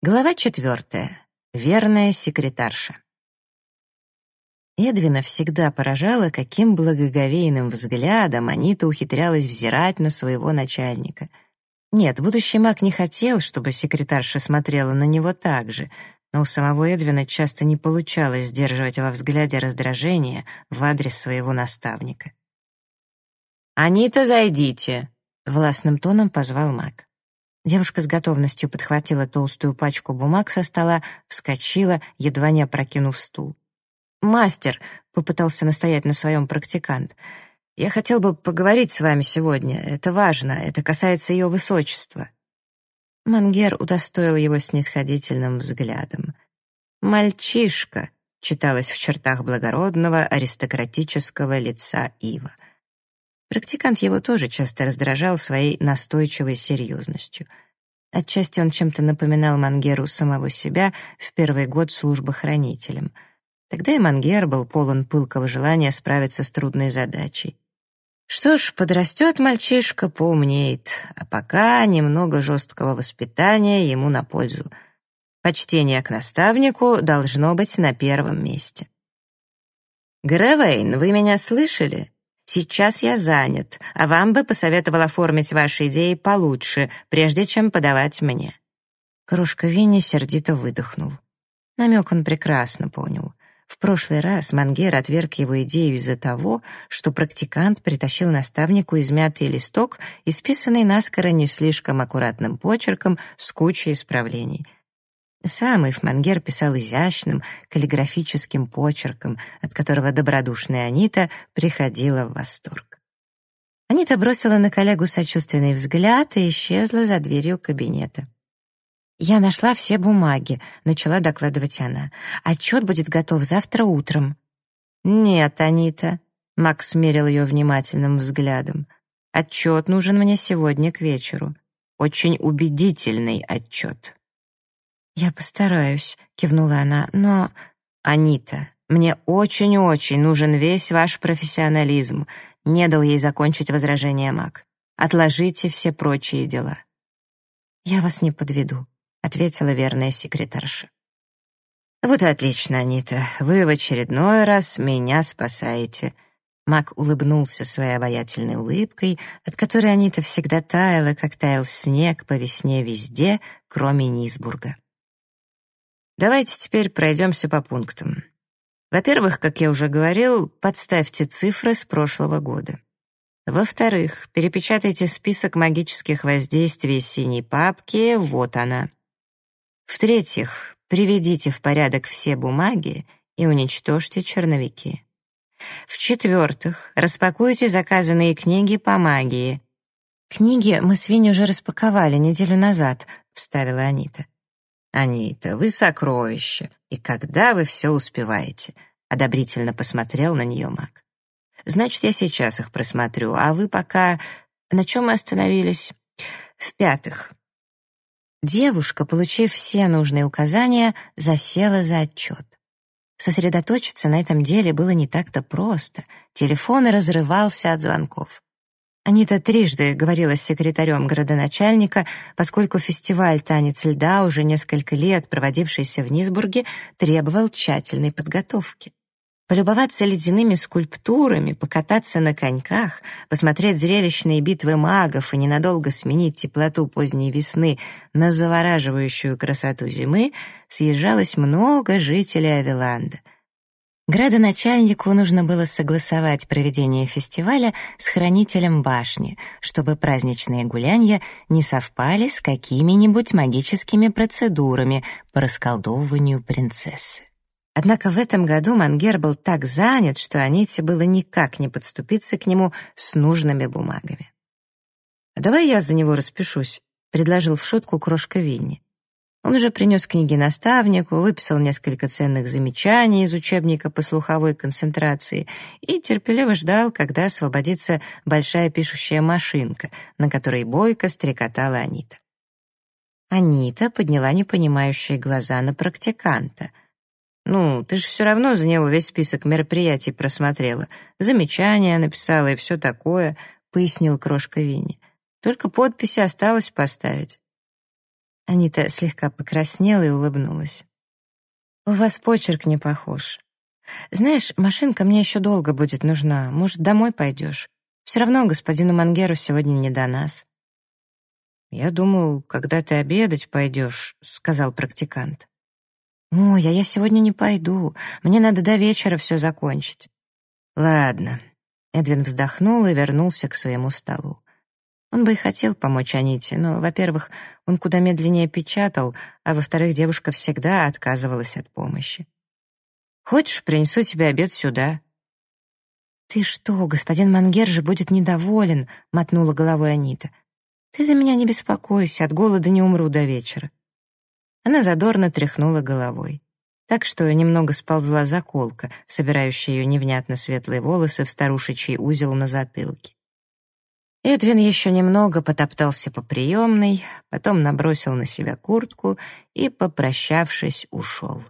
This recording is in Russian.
Глава четвертая. Верная секретарша. Эдвина всегда поражала, каким благоговейным взглядом Анита ухитрялась взирать на своего начальника. Нет, будущий маг не хотел, чтобы секретарша смотрела на него так же, но у самого Эдвина часто не получалось сдерживать во взгляде раздражение в адрес своего наставника. «Анита, зайдите!» — властным тоном позвал маг. Девушка с готовностью подхватила толстую пачку бумаг со стола, вскочила, едва не опрокинув стул. «Мастер», — попытался настоять на своем практикант, «я хотел бы поговорить с вами сегодня. Это важно, это касается ее высочества». Мангер удостоил его снисходительным взглядом. «Мальчишка», — читалось в чертах благородного аристократического лица Ива — Практикант его тоже часто раздражал своей настойчивой серьезностью. Отчасти он чем-то напоминал Мангеру самого себя в первый год службы хранителем. Тогда и Мангер был полон пылкого желания справиться с трудной задачей. Что ж, подрастет мальчишка, поумнеет, а пока немного жесткого воспитания ему на пользу. Почтение к наставнику должно быть на первом месте. «Гревейн, вы меня слышали?» Сейчас я занят, а вам бы посоветовал оформить ваши идеи получше, прежде чем подавать мне». Кружка Винни сердито выдохнул. Намек он прекрасно понял. В прошлый раз Мангер отверг его идею из-за того, что практикант притащил наставнику измятый листок, исписанный наскоро не слишком аккуратным почерком с кучей исправлений — сам Ифмангер писал изящным, каллиграфическим почерком, от которого добродушная Анита приходила в восторг. Анита бросила на коллегу сочувственный взгляд и исчезла за дверью кабинета. «Я нашла все бумаги», — начала докладывать она. «Отчет будет готов завтра утром». «Нет, Анита», — Макс мерил ее внимательным взглядом. «Отчет нужен мне сегодня к вечеру. Очень убедительный отчет». «Я постараюсь», — кивнула она, — «но...» «Анита, мне очень-очень нужен весь ваш профессионализм», — не дал ей закончить возражение Мак. «Отложите все прочие дела». «Я вас не подведу», — ответила верная секретарша. «Вот и отлично, Анита. Вы в очередной раз меня спасаете». Мак улыбнулся своей обаятельной улыбкой, от которой Анита всегда таяла, как таял снег по весне везде, кроме Низбурга. Давайте теперь пройдемся по пунктам. Во-первых, как я уже говорил, подставьте цифры с прошлого года. Во-вторых, перепечатайте список магических воздействий синей папки, вот она. В-третьих, приведите в порядок все бумаги и уничтожьте черновики. В-четвертых, распакуйте заказанные книги по магии. «Книги мы с Винни уже распаковали неделю назад», — вставила Анита. «Анита, вы сокровище, и когда вы все успеваете?» — одобрительно посмотрел на нее маг. «Значит, я сейчас их просмотрю, а вы пока... На чем мы остановились?» «В-пятых». Девушка, получив все нужные указания, засела за отчет. Сосредоточиться на этом деле было не так-то просто. Телефон разрывался от звонков. Анита трижды говорила с секретарем городоначальника, поскольку фестиваль «Танец льда», уже несколько лет проводившийся в Низбурге, требовал тщательной подготовки. Полюбоваться ледяными скульптурами, покататься на коньках, посмотреть зрелищные битвы магов и ненадолго сменить теплоту поздней весны на завораживающую красоту зимы съезжалось много жителей Авиланда — Градоначальнику нужно было согласовать проведение фестиваля с хранителем башни, чтобы праздничные гулянья не совпали с какими-нибудь магическими процедурами по расколдовыванию принцессы. Однако в этом году Мангер был так занят, что Аните было никак не подступиться к нему с нужными бумагами. давай я за него распишусь», — предложил в шутку крошка Винни. Он уже принес книги наставнику, выписал несколько ценных замечаний из учебника по слуховой концентрации и терпеливо ждал, когда освободится большая пишущая машинка, на которой бойко стрекотала Анита. Анита подняла непонимающие глаза на практиканта. «Ну, ты же все равно за него весь список мероприятий просмотрела, замечания написала и все такое», — пояснил крошка Винни. «Только подписи осталось поставить». Анита слегка покраснела и улыбнулась. «У вас почерк не похож. Знаешь, машинка мне еще долго будет нужна. Может, домой пойдешь? Все равно господину Мангеру сегодня не до нас». «Я думал, когда ты обедать пойдешь», — сказал практикант. «Ой, а я сегодня не пойду. Мне надо до вечера все закончить». «Ладно». Эдвин вздохнул и вернулся к своему столу. Он бы и хотел помочь Аните, но, во-первых, он куда медленнее печатал, а во-вторых, девушка всегда отказывалась от помощи. «Хочешь, принесу тебе обед сюда?» «Ты что, господин Мангер же будет недоволен», — мотнула головой Анита. «Ты за меня не беспокойся, от голода не умру до вечера». Она задорно тряхнула головой. Так что немного сползла заколка, собирающая ее невнятно светлые волосы в старушечий узел на затылке. Эдвин еще немного потоптался по приемной, потом набросил на себя куртку и, попрощавшись, ушел.